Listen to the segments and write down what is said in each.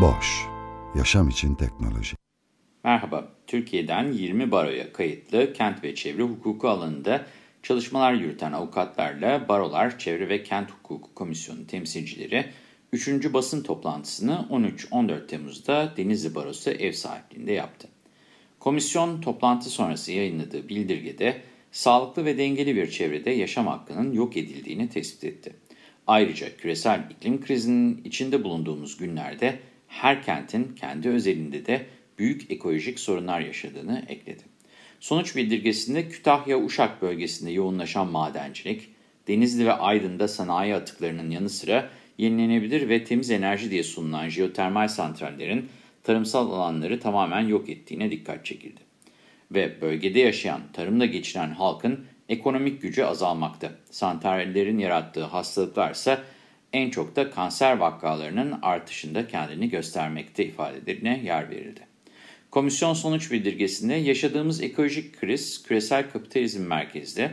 Boş, yaşam için teknoloji. Merhaba, Türkiye'den 20 baroya kayıtlı kent ve çevre hukuku alanında çalışmalar yürüten avukatlarla Barolar Çevre ve Kent Hukuku Komisyonu temsilcileri 3. basın toplantısını 13-14 Temmuz'da Denizli Barosu ev sahipliğinde yaptı. Komisyon toplantı sonrası yayınladığı bildirgede sağlıklı ve dengeli bir çevrede yaşam hakkının yok edildiğini tespit etti. Ayrıca küresel iklim krizinin içinde bulunduğumuz günlerde her kentin kendi özelinde de büyük ekolojik sorunlar yaşadığını ekledi. Sonuç bildirgesinde Kütahya-Uşak bölgesinde yoğunlaşan madencilik, Denizli ve Aydın'da sanayi atıklarının yanı sıra yenilenebilir ve temiz enerji diye sunulan jeotermal santrallerin tarımsal alanları tamamen yok ettiğine dikkat çekildi. Ve bölgede yaşayan, tarımda geçiren halkın ekonomik gücü azalmakta. Santrallerin yarattığı hastalıklar ise en çok da kanser vakalarının artışında kendini göstermekte ifadelerine yer verildi. Komisyon sonuç bildirgesinde yaşadığımız ekolojik kriz küresel kapitalizm merkezde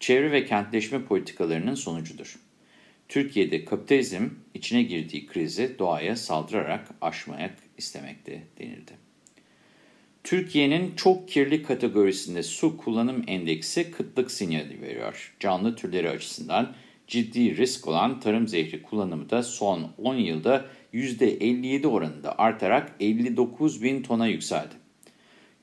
çevre ve kentleşme politikalarının sonucudur. Türkiye'de kapitalizm içine girdiği krizi doğaya saldırarak aşmak istemekte denildi. Türkiye'nin çok kirli kategorisinde su kullanım endeksi kıtlık sinyali veriyor. Canlı türleri açısından ciddi risk olan tarım zehri kullanımı da son 10 yılda %57 oranında artarak 59 bin tona yükseldi.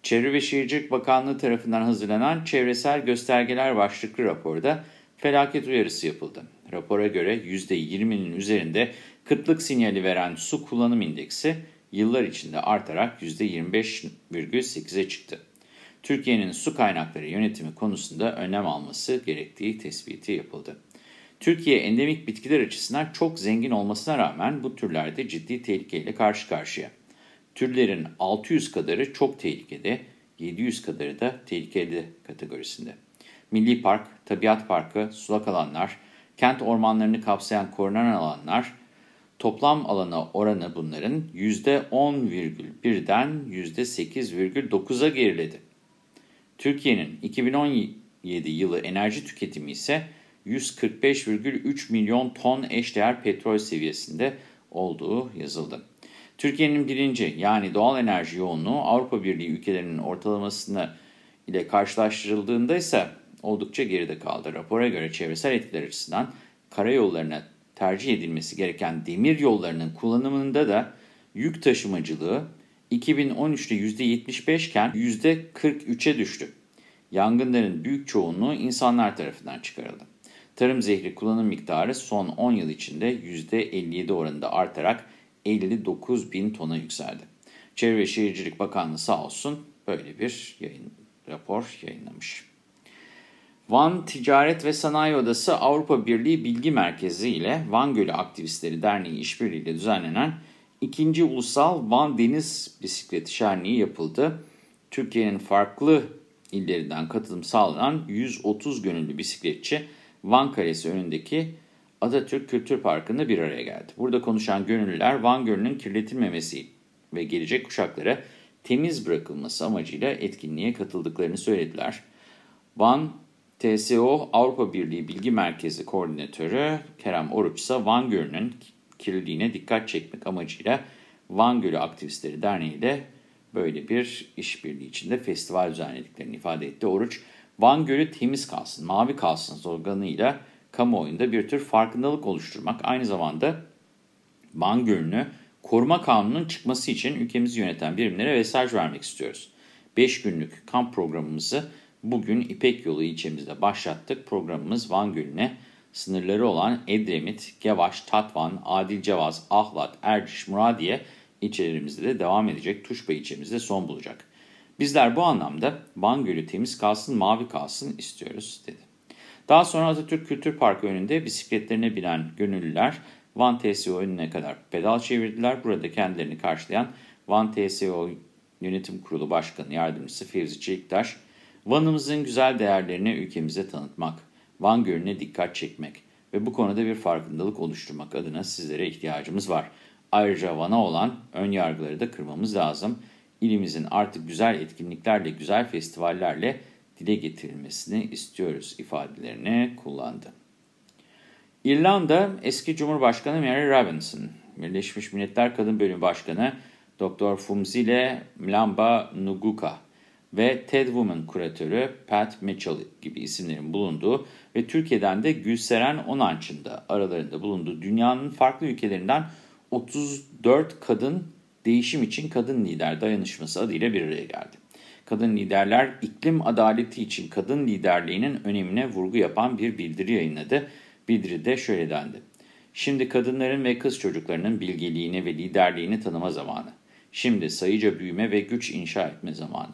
Çevre ve Şehircilik Bakanlığı tarafından hazırlanan Çevresel Göstergeler başlıklı raporda felaket uyarısı yapıldı. Rapora göre %20'nin üzerinde kıtlık sinyali veren su kullanım indeksi yıllar içinde artarak %25,8'e çıktı. Türkiye'nin su kaynakları yönetimi konusunda önlem alması gerektiği tespiti yapıldı. Türkiye endemik bitkiler açısından çok zengin olmasına rağmen bu türlerde ciddi tehlikeyle karşı karşıya. Türlerin 600 kadarı çok tehlikede, 700 kadarı da tehlikeli kategorisinde. Milli Park, Tabiat Parkı, sulak alanlar, kent ormanlarını kapsayan korunan alanlar, toplam alana oranı bunların %10,1'den %8,9'a geriledi. Türkiye'nin 2017 yılı enerji tüketimi ise 145,3 milyon ton eşdeğer petrol seviyesinde olduğu yazıldı. Türkiye'nin birinci yani doğal enerji yoğunluğu Avrupa Birliği ülkelerinin ortalamasına ile karşılaştırıldığında ise oldukça geride kaldı. Rapora göre çevresel etkiler açısından karayollarına tercih edilmesi gereken demir yollarının kullanımında da yük taşımacılığı 2013'te %75 iken %43'e düştü. Yangınların büyük çoğunluğu insanlar tarafından çıkarıldı. Tarım zehri kullanım miktarı son 10 yıl içinde %57 oranında artarak 59 bin tona yükseldi. Çevre ve Şehircilik Bakanlığı sağ olsun böyle bir yayın, rapor yayınlamış. Van Ticaret ve Sanayi Odası Avrupa Birliği Bilgi Merkezi ile Van Gölü Aktivistleri Derneği işbirliğiyle düzenlenen 2. Ulusal Van Deniz Bisikleti Şenliği yapıldı. Türkiye'nin farklı illerinden katılım sağlanan 130 gönüllü bisikletçi Van Kalesi önündeki Atatürk Kültür Parkı'nda bir araya geldi. Burada konuşan gönüllüler Van Gölü'nün kirletilmemesi ve gelecek kuşaklara temiz bırakılması amacıyla etkinliğe katıldıklarını söylediler. Van TSO Avrupa Birliği Bilgi Merkezi Koordinatörü Kerem Oruç ise Van Gölü'nün kirliliğine dikkat çekmek amacıyla Van Gölü Aktivistleri Derneği ile böyle bir işbirliği içinde festival düzenlediklerini ifade etti. Oruç, Van Gölü temiz kalsın, mavi kalsın sloganıyla kamuoyunda bir tür farkındalık oluşturmak, aynı zamanda Van Gölü'nü koruma kanununun çıkması için ülkemizi yöneten birimlere mesaj vermek istiyoruz. 5 günlük kamp programımızı bugün İpek Yolu ilçemizde başlattık. Programımız Van Gölü'ne sınırları olan Edremit, Gevaş, Tatvan, Adilcevaz, Ahlat, Erciş, Muradiye ilçelerimizde de devam edecek. Tuşba ilçemizde son bulacak. Bizler bu anlamda Van Gölü temiz kalsın, mavi kalsın istiyoruz dedi. Daha sonra Atatürk Kültür Parkı önünde bisikletlerine binen gönüllüler Van TSO önüne kadar pedal çevirdiler. Burada kendilerini karşılayan Van TSO Yönetim Kurulu Başkanı Yardımcısı Fevzi Çeliktaş, Van'ımızın güzel değerlerini ülkemize tanıtmak, Van Gölü'ne dikkat çekmek ve bu konuda bir farkındalık oluşturmak adına sizlere ihtiyacımız var. Ayrıca Van'a olan ön yargıları da kırmamız lazım. İlimizin artık güzel etkinliklerle, güzel festivallerle dile getirilmesini istiyoruz ifadelerini kullandı. İrlanda eski Cumhurbaşkanı Mary Robinson, Birleşmiş Milletler Kadın Bölümü Başkanı Dr. Fumzile Mlamba Nguka ve TED Women kuratörü Pat Mitchell gibi isimlerin bulunduğu ve Türkiye'den de Gülseren Onanç'ın da aralarında bulunduğu dünyanın farklı ülkelerinden 34 kadın değişim için kadın lider dayanışması adıyla bir araya geldi. Kadın liderler iklim adaleti için kadın liderliğinin önemine vurgu yapan bir bildiri yayınladı. Bildiride şöyle dendi. Şimdi kadınların ve kız çocuklarının bilgeliğini ve liderliğini tanıma zamanı. Şimdi sayıca büyüme ve güç inşa etme zamanı.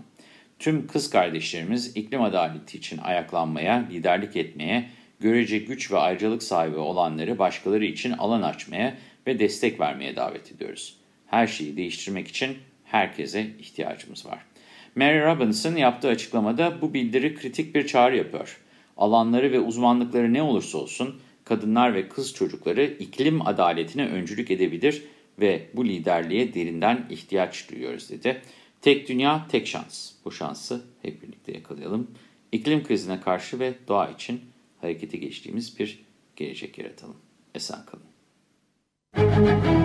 Tüm kız kardeşlerimiz iklim adaleti için ayaklanmaya, liderlik etmeye, görece güç ve ayrıcalık sahibi olanları başkaları için alan açmaya ve destek vermeye davet ediyoruz. Her şeyi değiştirmek için herkese ihtiyacımız var. Mary Robinson yaptığı açıklamada bu bildiri kritik bir çağrı yapıyor. Alanları ve uzmanlıkları ne olursa olsun kadınlar ve kız çocukları iklim adaletine öncülük edebilir ve bu liderliğe derinden ihtiyaç duyuyoruz dedi. Tek dünya, tek şans. Bu şansı hep birlikte yakalayalım. İklim krizine karşı ve doğa için harekete geçtiğimiz bir gelecek yaratalım. Esen kalın.